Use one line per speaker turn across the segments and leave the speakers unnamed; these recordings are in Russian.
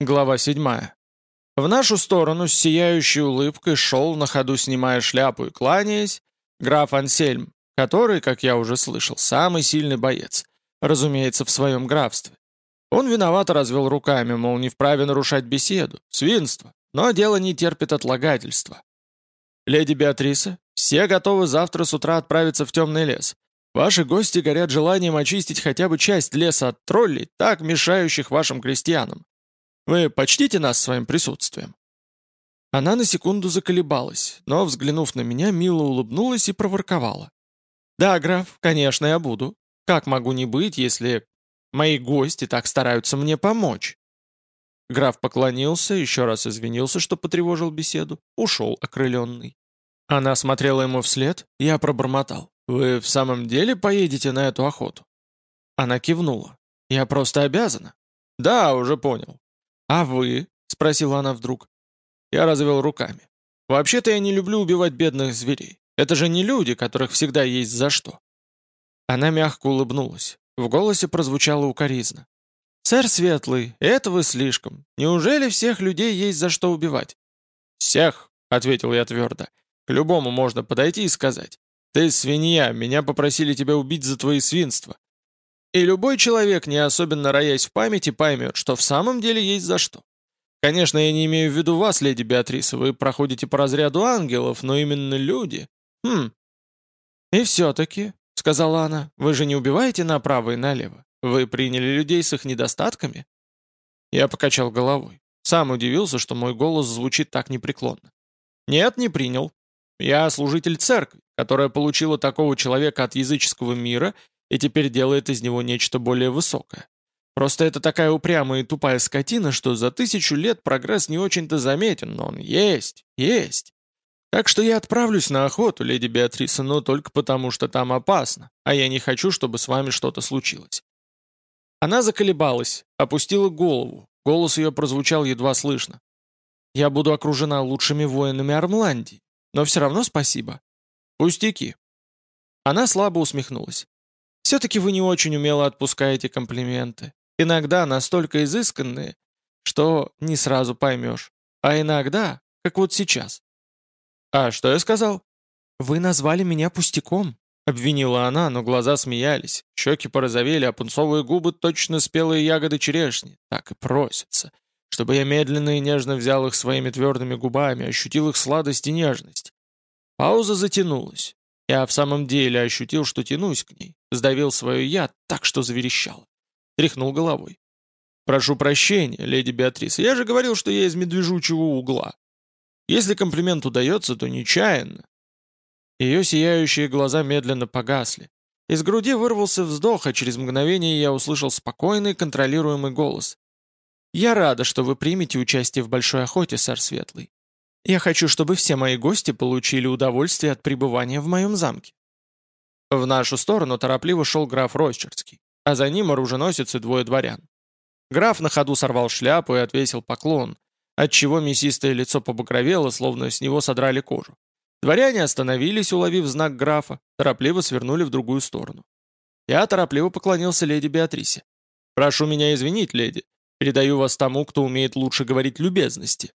Глава 7. В нашу сторону с сияющей улыбкой шел, на ходу снимая шляпу и кланяясь, граф Ансельм, который, как я уже слышал, самый сильный боец, разумеется, в своем графстве. Он виновато развел руками, мол, не вправе нарушать беседу, свинство, но дело не терпит отлагательства. «Леди Беатриса, все готовы завтра с утра отправиться в темный лес. Ваши гости горят желанием очистить хотя бы часть леса от троллей, так мешающих вашим крестьянам. Вы почтите нас своим присутствием?» Она на секунду заколебалась, но, взглянув на меня, мило улыбнулась и проворковала. «Да, граф, конечно, я буду. Как могу не быть, если мои гости так стараются мне помочь?» Граф поклонился, еще раз извинился, что потревожил беседу, ушел окрыленный. Она смотрела ему вслед, я пробормотал. «Вы в самом деле поедете на эту охоту?» Она кивнула. «Я просто обязана». «Да, уже понял. «А вы?» — спросила она вдруг. Я развел руками. «Вообще-то я не люблю убивать бедных зверей. Это же не люди, которых всегда есть за что». Она мягко улыбнулась. В голосе прозвучало укоризна. «Сэр Светлый, это вы слишком. Неужели всех людей есть за что убивать?» «Всех», — ответил я твердо. «К любому можно подойти и сказать. Ты свинья, меня попросили тебя убить за твои свинства. И любой человек, не особенно роясь в памяти, поймет, что в самом деле есть за что. Конечно, я не имею в виду вас, леди Беатриса, вы проходите по разряду ангелов, но именно люди. Хм. И все-таки, сказала она, вы же не убиваете направо и налево. Вы приняли людей с их недостатками? Я покачал головой. Сам удивился, что мой голос звучит так непреклонно. Нет, не принял. Я служитель церкви, которая получила такого человека от языческого мира и теперь делает из него нечто более высокое. Просто это такая упрямая и тупая скотина, что за тысячу лет прогресс не очень-то заметен, но он есть, есть. Так что я отправлюсь на охоту, леди Беатриса, но только потому, что там опасно, а я не хочу, чтобы с вами что-то случилось». Она заколебалась, опустила голову, голос ее прозвучал едва слышно. «Я буду окружена лучшими воинами Армландии, но все равно спасибо». «Пустяки». Она слабо усмехнулась. Все-таки вы не очень умело отпускаете комплименты. Иногда настолько изысканные, что не сразу поймешь. А иногда, как вот сейчас. «А что я сказал?» «Вы назвали меня пустяком», — обвинила она, но глаза смеялись, щеки порозовели, а пунцовые губы точно спелые ягоды черешни. Так и просятся, чтобы я медленно и нежно взял их своими твердыми губами, ощутил их сладость и нежность. Пауза затянулась. Я в самом деле ощутил, что тянусь к ней, сдавил свою яд так, что заверещало. Тряхнул головой. «Прошу прощения, леди Беатриса, я же говорил, что я из медвежучего угла. Если комплимент удается, то нечаянно». Ее сияющие глаза медленно погасли. Из груди вырвался вздох, а через мгновение я услышал спокойный, контролируемый голос. «Я рада, что вы примете участие в большой охоте, сэр Светлый. Я хочу, чтобы все мои гости получили удовольствие от пребывания в моем замке». В нашу сторону торопливо шел граф Рощерский, а за ним оруженосец и двое дворян. Граф на ходу сорвал шляпу и отвесил поклон, отчего мясистое лицо побагровело, словно с него содрали кожу. Дворяне остановились, уловив знак графа, торопливо свернули в другую сторону. Я торопливо поклонился леди Беатрисе. «Прошу меня извинить, леди. Передаю вас тому, кто умеет лучше говорить любезности».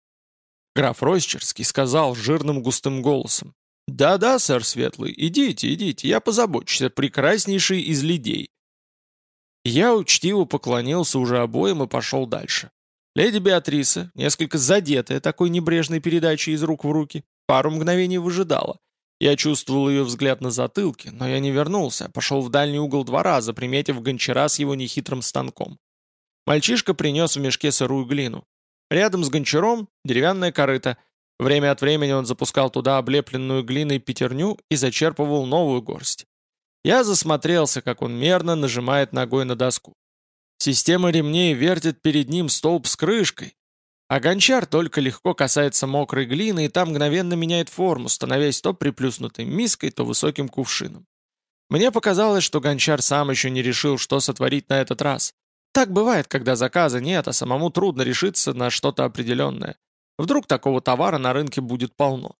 Граф Ройсчерский сказал жирным густым голосом. «Да-да, сэр Светлый, идите, идите, я позабочусь, прекраснейший из людей». Я учтиво поклонился уже обоим и пошел дальше. Леди Беатриса, несколько задетая такой небрежной передачей из рук в руки, пару мгновений выжидала. Я чувствовал ее взгляд на затылке, но я не вернулся, пошел в дальний угол двора, заприметив гончара с его нехитрым станком. Мальчишка принес в мешке сырую глину. Рядом с гончаром деревянная корыта. Время от времени он запускал туда облепленную глиной пятерню и зачерпывал новую горсть. Я засмотрелся, как он мерно нажимает ногой на доску. Система ремней вертит перед ним столб с крышкой, а гончар только легко касается мокрой глины и там мгновенно меняет форму, становясь то приплюснутой миской, то высоким кувшином. Мне показалось, что гончар сам еще не решил, что сотворить на этот раз. Так бывает, когда заказа нет, а самому трудно решиться на что-то определенное. Вдруг такого товара на рынке будет полно.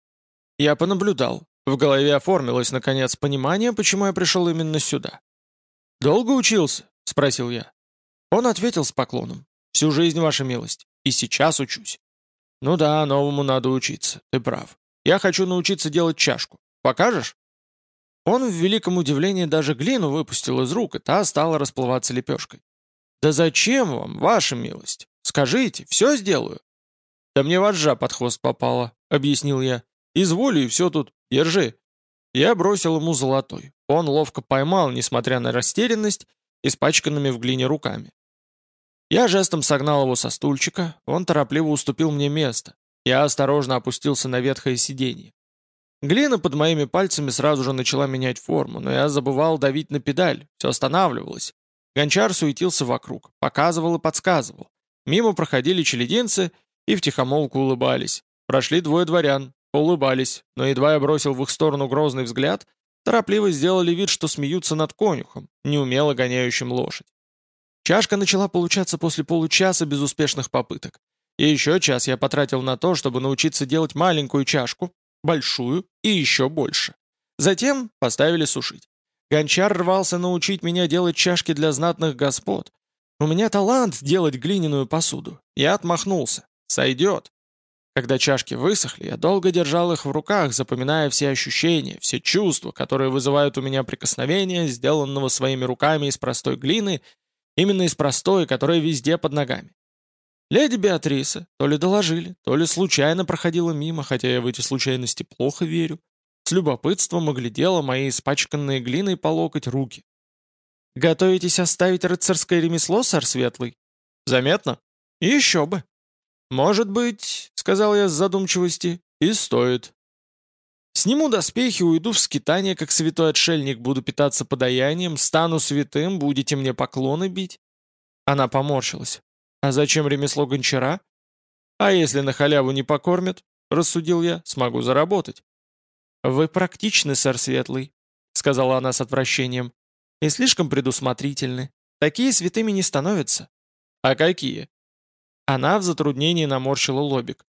Я понаблюдал. В голове оформилось, наконец, понимание, почему я пришел именно сюда. «Долго учился?» — спросил я. Он ответил с поклоном. «Всю жизнь, ваша милость. И сейчас учусь. Ну да, новому надо учиться, ты прав. Я хочу научиться делать чашку. Покажешь? Он в великом удивлении даже глину выпустил из рук, и та стала расплываться лепешкой. «Да зачем вам, ваша милость? Скажите, все сделаю». «Да мне вожжа под хвост попала», — объяснил я. «Изволю, и все тут. Держи». Я бросил ему золотой. Он ловко поймал, несмотря на растерянность, испачканными в глине руками. Я жестом согнал его со стульчика, он торопливо уступил мне место. Я осторожно опустился на ветхое сиденье. Глина под моими пальцами сразу же начала менять форму, но я забывал давить на педаль, все останавливалось. Гончар суетился вокруг, показывал и подсказывал. Мимо проходили челединцы и втихомолку улыбались. Прошли двое дворян, улыбались, но едва я бросил в их сторону грозный взгляд, торопливо сделали вид, что смеются над конюхом, неумело гоняющим лошадь. Чашка начала получаться после получаса безуспешных попыток. И еще час я потратил на то, чтобы научиться делать маленькую чашку, большую и еще больше. Затем поставили сушить. Гончар рвался научить меня делать чашки для знатных господ. У меня талант делать глиняную посуду. Я отмахнулся. Сойдет. Когда чашки высохли, я долго держал их в руках, запоминая все ощущения, все чувства, которые вызывают у меня прикосновение, сделанного своими руками из простой глины, именно из простой, которая везде под ногами. Леди Беатриса то ли доложили, то ли случайно проходила мимо, хотя я в эти случайности плохо верю. С любопытством оглядела мои испачканные глиной по локоть руки. «Готовитесь оставить рыцарское ремесло, сэр Светлый?» «Заметно?» «Еще бы!» «Может быть, — сказал я с задумчивости, — и стоит. Сниму доспехи, уйду в скитание, как святой отшельник, буду питаться подаянием, стану святым, будете мне поклоны бить?» Она поморщилась. А зачем ремесло гончара? А если на халяву не покормят, рассудил я, смогу заработать. Вы практичны, сэр Светлый, сказала она с отвращением, и слишком предусмотрительны. Такие святыми не становятся. А какие? Она в затруднении наморщила лобик.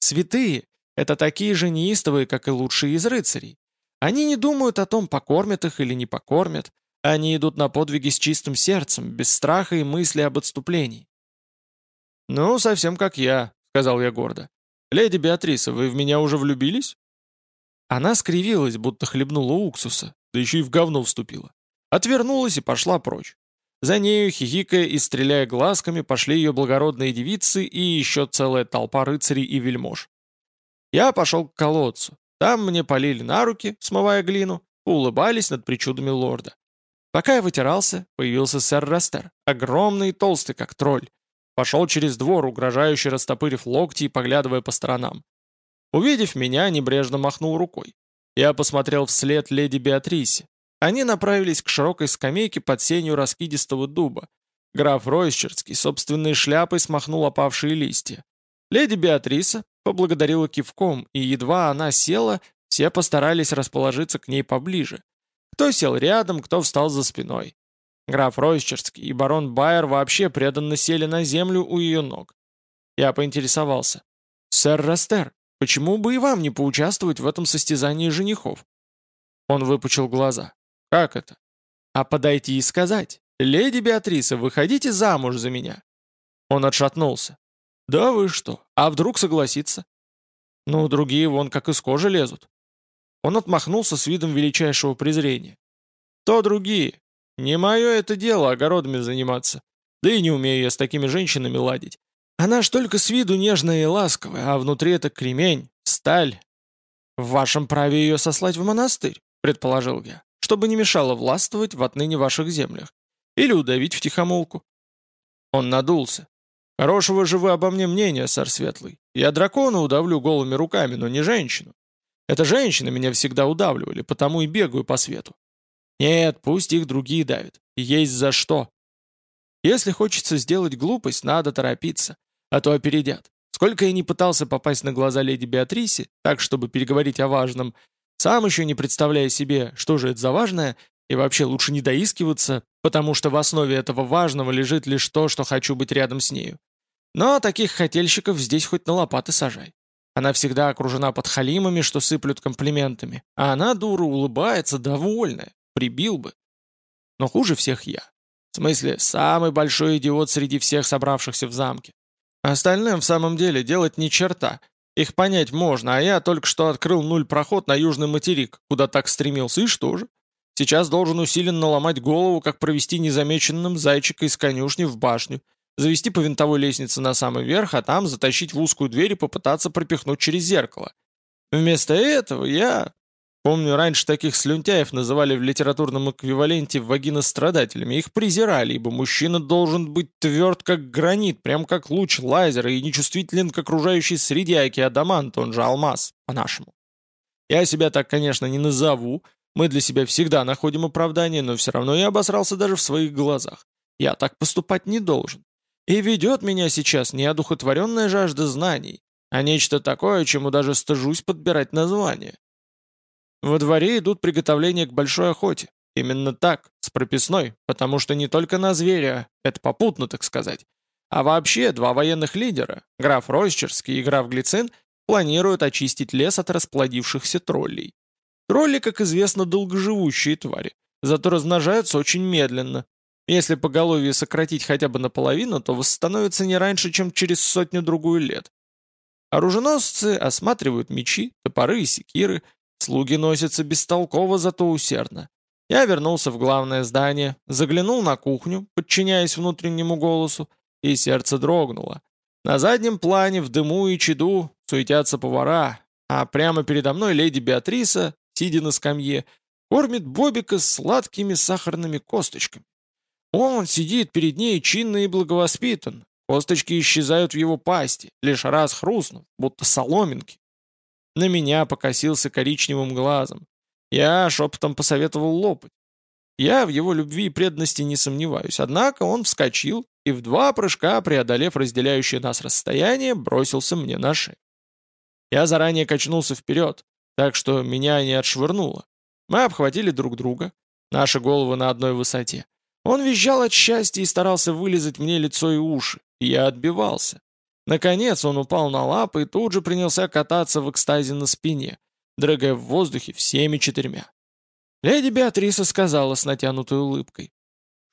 Святые — это такие же неистовые, как и лучшие из рыцарей. Они не думают о том, покормят их или не покормят. Они идут на подвиги с чистым сердцем, без страха и мысли об отступлении. «Ну, совсем как я», — сказал я гордо. «Леди Беатриса, вы в меня уже влюбились?» Она скривилась, будто хлебнула уксуса, да еще и в говно вступила. Отвернулась и пошла прочь. За нею, хихикая и стреляя глазками, пошли ее благородные девицы и еще целая толпа рыцарей и вельмож. Я пошел к колодцу. Там мне полили на руки, смывая глину, улыбались над причудами лорда. Пока я вытирался, появился сэр Растер, огромный и толстый, как тролль. Пошел через двор, угрожающе растопырив локти и поглядывая по сторонам. Увидев меня, небрежно махнул рукой. Я посмотрел вслед леди Беатрисе. Они направились к широкой скамейке под сенью раскидистого дуба. Граф Ройсчерский собственной шляпой смахнул опавшие листья. Леди Беатриса поблагодарила кивком, и едва она села, все постарались расположиться к ней поближе. Кто сел рядом, кто встал за спиной. Граф Ройсчерский и барон Байер вообще преданно сели на землю у ее ног. Я поинтересовался. «Сэр Растер, почему бы и вам не поучаствовать в этом состязании женихов?» Он выпучил глаза. «Как это?» «А подойти и сказать, леди Беатриса, выходите замуж за меня». Он отшатнулся. «Да вы что, а вдруг согласится?» «Ну, другие вон как из кожи лезут». Он отмахнулся с видом величайшего презрения. «То другие, не мое это дело огородами заниматься. Да и не умею я с такими женщинами ладить. Она ж только с виду нежная и ласковая, а внутри это кремень, сталь. В вашем праве ее сослать в монастырь, предположил я, чтобы не мешало властвовать в отныне ваших землях. Или удавить в тихомолку. Он надулся. Хорошего же вы обо мне мнения, сэр Светлый. Я дракона удавлю голыми руками, но не женщину. Это женщины меня всегда удавливали, потому и бегаю по свету. Нет, пусть их другие давят. Есть за что. Если хочется сделать глупость, надо торопиться, а то опередят. Сколько я не пытался попасть на глаза леди Беатрисе, так, чтобы переговорить о важном, сам еще не представляя себе, что же это за важное, и вообще лучше не доискиваться, потому что в основе этого важного лежит лишь то, что хочу быть рядом с нею. Но таких хотельщиков здесь хоть на лопаты сажай. Она всегда окружена подхалимами, что сыплют комплиментами, а она, дура, улыбается, довольная, Прибил бы. Но хуже всех я. В смысле, самый большой идиот среди всех собравшихся в замке. Остальным в самом деле делать ни черта. Их понять можно, а я только что открыл нуль проход на южный материк, куда так стремился, и что же? Сейчас должен усиленно ломать голову, как провести незамеченным зайчика из конюшни в башню, завести по винтовой лестнице на самый верх, а там затащить в узкую дверь и попытаться пропихнуть через зеркало. Вместо этого я... Помню, раньше таких слюнтяев называли в литературном эквиваленте вагинострадателями. Их презирали, ибо мужчина должен быть тверд, как гранит, прям как луч лазера, и нечувствителен к окружающей среде, аки адамант, он же алмаз, по-нашему. Я себя так, конечно, не назову, мы для себя всегда находим оправдание, но все равно я обосрался даже в своих глазах. Я так поступать не должен. И ведет меня сейчас не одухотворенная жажда знаний, а нечто такое, чему даже стыжусь подбирать название. Во дворе идут приготовления к большой охоте. Именно так, с прописной, потому что не только на зверя, это попутно, так сказать, а вообще два военных лидера, граф Ройсчерский и граф Глицин, планируют очистить лес от расплодившихся троллей. Тролли, как известно, долгоживущие твари, зато размножаются очень медленно, если поголовье сократить хотя бы наполовину, то восстановится не раньше, чем через сотню-другую лет. Оруженосцы осматривают мечи, топоры и секиры, слуги носятся бестолково, зато усердно. Я вернулся в главное здание, заглянул на кухню, подчиняясь внутреннему голосу, и сердце дрогнуло. На заднем плане, в дыму и чаду, суетятся повара, а прямо передо мной леди Беатриса, сидя на скамье, кормит Бобика сладкими сахарными косточками. Он сидит перед ней чинно и благовоспитан. Косточки исчезают в его пасти, лишь раз хрустнув, будто соломинки. На меня покосился коричневым глазом. Я шепотом посоветовал лопать. Я в его любви и преданности не сомневаюсь, однако он вскочил и в два прыжка, преодолев разделяющее нас расстояние, бросился мне на шею. Я заранее качнулся вперед, так что меня не отшвырнуло. Мы обхватили друг друга, наши головы на одной высоте. Он визжал от счастья и старался вылезать мне лицо и уши, и я отбивался. Наконец он упал на лапы и тут же принялся кататься в экстазе на спине, дрыгая в воздухе всеми четырьмя. Леди Беатриса сказала с натянутой улыбкой.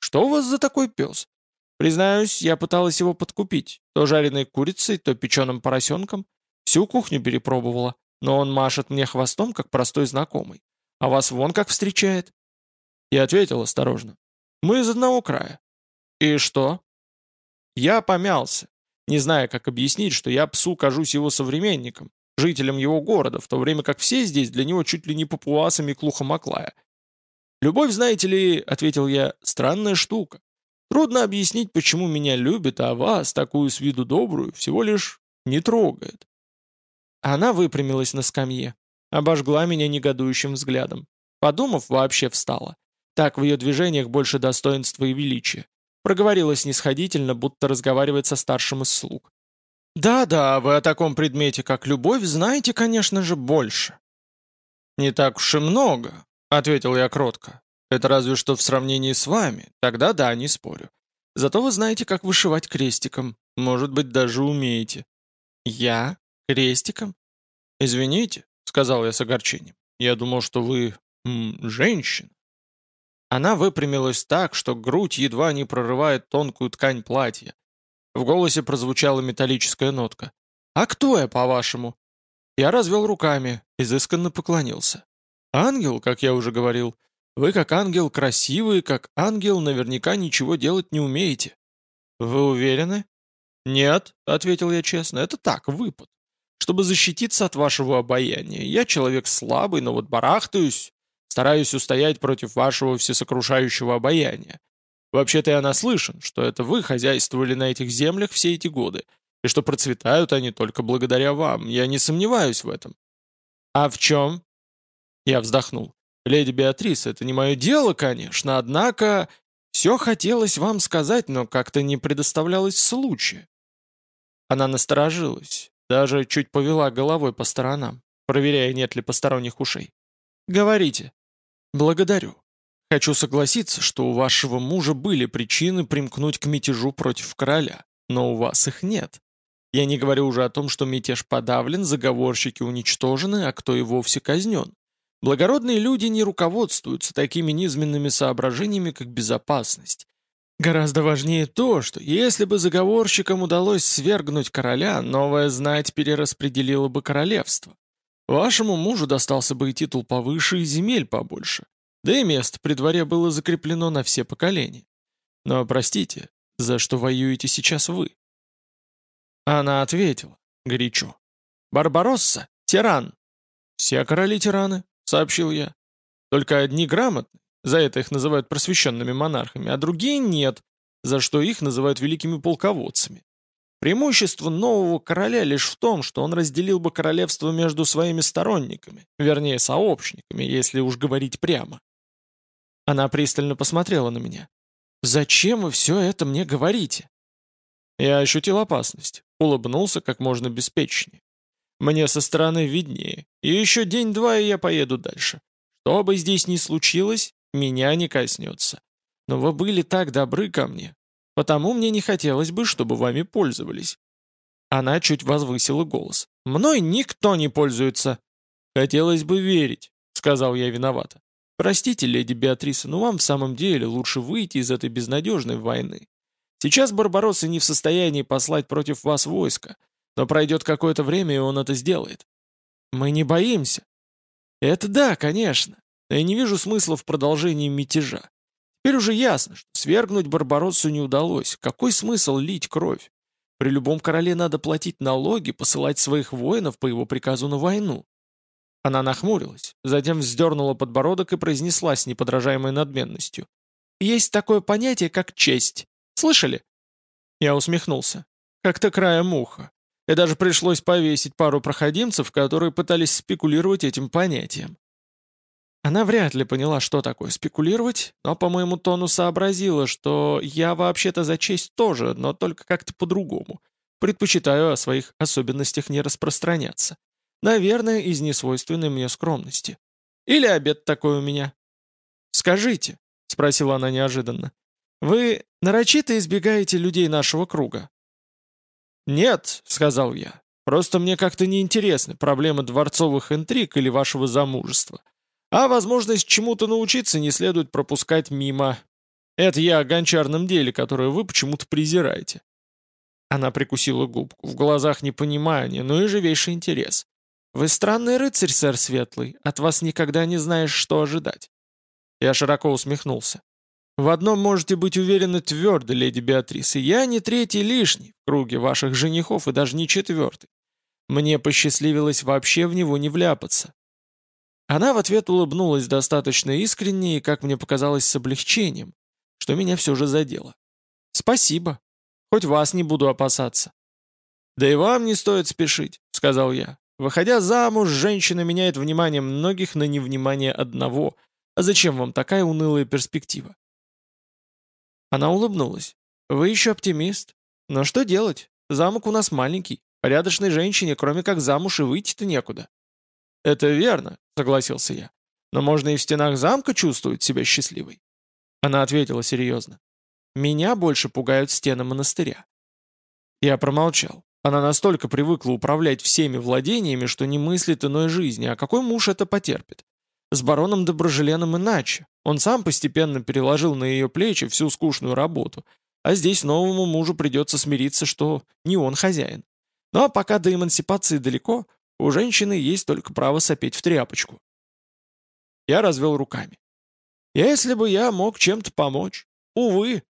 «Что у вас за такой пес?» Признаюсь, я пыталась его подкупить. То жареной курицей, то печеным поросенком. Всю кухню перепробовала, но он машет мне хвостом, как простой знакомый. А вас вон как встречает. Я ответил осторожно. Мы из одного края. И что? Я помялся, не зная, как объяснить, что я псу кажусь его современником, жителям его города, в то время как все здесь для него чуть ли не папуасами Клуха-Маклая. «Любовь, знаете ли, — ответил я, — странная штука. Трудно объяснить, почему меня любит, а вас, такую с виду добрую, всего лишь не трогает». Она выпрямилась на скамье, обожгла меня негодующим взглядом. Подумав, вообще встала. Так в ее движениях больше достоинства и величия. Проговорила снисходительно, будто разговаривает со старшим из слуг. «Да-да, вы о таком предмете, как любовь, знаете, конечно же, больше». «Не так уж и много», — ответил я кротко. «Это разве что в сравнении с вами. Тогда да, не спорю. Зато вы знаете, как вышивать крестиком. Может быть, даже умеете». «Я? Крестиком?» «Извините», — сказал я с огорчением. «Я думал, что вы... М, женщина». Она выпрямилась так, что грудь едва не прорывает тонкую ткань платья. В голосе прозвучала металлическая нотка. «А кто я, по-вашему?» Я развел руками, изысканно поклонился. «Ангел, как я уже говорил. Вы как ангел красивый, как ангел наверняка ничего делать не умеете». «Вы уверены?» «Нет», — ответил я честно, — «это так, выпад. Чтобы защититься от вашего обаяния. Я человек слабый, но вот барахтаюсь, Стараюсь устоять против вашего всесокрушающего обаяния. Вообще-то я наслышан, что это вы хозяйствовали на этих землях все эти годы, и что процветают они только благодаря вам. Я не сомневаюсь в этом». «А в чем?» Я вздохнул. «Леди Беатрис, это не мое дело, конечно, однако...» «Все хотелось вам сказать, но как-то не предоставлялось случая». Она насторожилась, даже чуть повела головой по сторонам, проверяя, нет ли посторонних ушей. «Говорите». «Благодарю. Хочу согласиться, что у вашего мужа были причины примкнуть к мятежу против короля, но у вас их нет. Я не говорю уже о том, что мятеж подавлен, заговорщики уничтожены, а кто и вовсе казнен. Благородные люди не руководствуются такими низменными соображениями, как безопасность. Гораздо важнее то, что если бы заговорщикам удалось свергнуть короля, новая знать перераспределила бы королевство. Вашему мужу достался бы и титул повыше, и земель побольше. Да и место при дворе было закреплено на все поколения. Но, простите, за что воюете сейчас вы?» Она ответила, горячо. «Барбаросса — тиран». «Все короли тираны», — сообщил я. «Только одни грамотны, за это их называют просвещенными монархами, а другие нет, за что их называют великими полководцами. Преимущество нового короля лишь в том, что он разделил бы королевство между своими сторонниками, вернее, сообщниками, если уж говорить прямо. Она пристально посмотрела на меня. «Зачем вы все это мне говорите?» Я ощутил опасность, улыбнулся как можно беспечнее. Мне со стороны виднее, и еще день-два, и я поеду дальше. Что бы здесь ни случилось, меня не коснется. Но вы были так добры ко мне, потому мне не хотелось бы, чтобы вами пользовались». Она чуть возвысила голос. «Мной никто не пользуется». «Хотелось бы верить», — сказал я виновато. «Простите, леди Беатриса, но вам в самом деле лучше выйти из этой безнадежной войны. Сейчас Барбаросса не в состоянии послать против вас войско, но пройдет какое-то время, и он это сделает. Мы не боимся». «Это да, конечно. Но я не вижу смысла в продолжении мятежа. Теперь уже ясно, что свергнуть Барбароссу не удалось. Какой смысл лить кровь? При любом короле надо платить налоги, посылать своих воинов по его приказу на войну. Она нахмурилась, затем вздернула подбородок и произнесла с неподражаемой надменностью. «Есть такое понятие, как честь. Слышали?» Я усмехнулся. Как-то края муха. И даже пришлось повесить пару проходимцев, которые пытались спекулировать этим понятием. Она вряд ли поняла, что такое спекулировать, но по моему тону сообразила, что я вообще-то за честь тоже, но только как-то по-другому. Предпочитаю о своих особенностях не распространяться. Наверное, из несвойственной мне скромности. Или обед такой у меня. «Скажите», — спросила она неожиданно, — «вы нарочито избегаете людей нашего круга?» «Нет», — сказал я, — «просто мне как-то неинтересны проблемы дворцовых интриг или вашего замужества. А возможность чему-то научиться не следует пропускать мимо. Это я о гончарном деле, которое вы почему-то презираете». Она прикусила губку, в глазах непонимание, но и живейший интерес. «Вы странный рыцарь, сэр Светлый, от вас никогда не знаешь, что ожидать». Я широко усмехнулся. «В одном можете быть уверены твердо, леди Беатриса, я не третий лишний в круге ваших женихов и даже не четвертый. Мне посчастливилось вообще в него не вляпаться. Она в ответ улыбнулась достаточно искренне и, как мне показалось, с облегчением, что меня все же задело. «Спасибо. Хоть вас не буду опасаться». «Да и вам не стоит спешить», — сказал я. «Выходя замуж, женщина меняет внимание многих на невнимание одного. А зачем вам такая унылая перспектива?» Она улыбнулась. «Вы еще оптимист. Но что делать? Замок у нас маленький. Порядочной женщине, кроме как замуж, и выйти-то некуда». «Это верно», — согласился я. «Но можно и в стенах замка чувствовать себя счастливой». Она ответила серьезно. «Меня больше пугают стены монастыря». Я промолчал. Она настолько привыкла управлять всеми владениями, что не мыслит иной жизни, а какой муж это потерпит? С бароном Доброжеленом иначе. Он сам постепенно переложил на ее плечи всю скучную работу, а здесь новому мужу придется смириться, что не он хозяин. Ну а пока до эмансипации далеко, у женщины есть только право сопеть в тряпочку. Я развел руками. Если бы я мог чем-то помочь. Увы,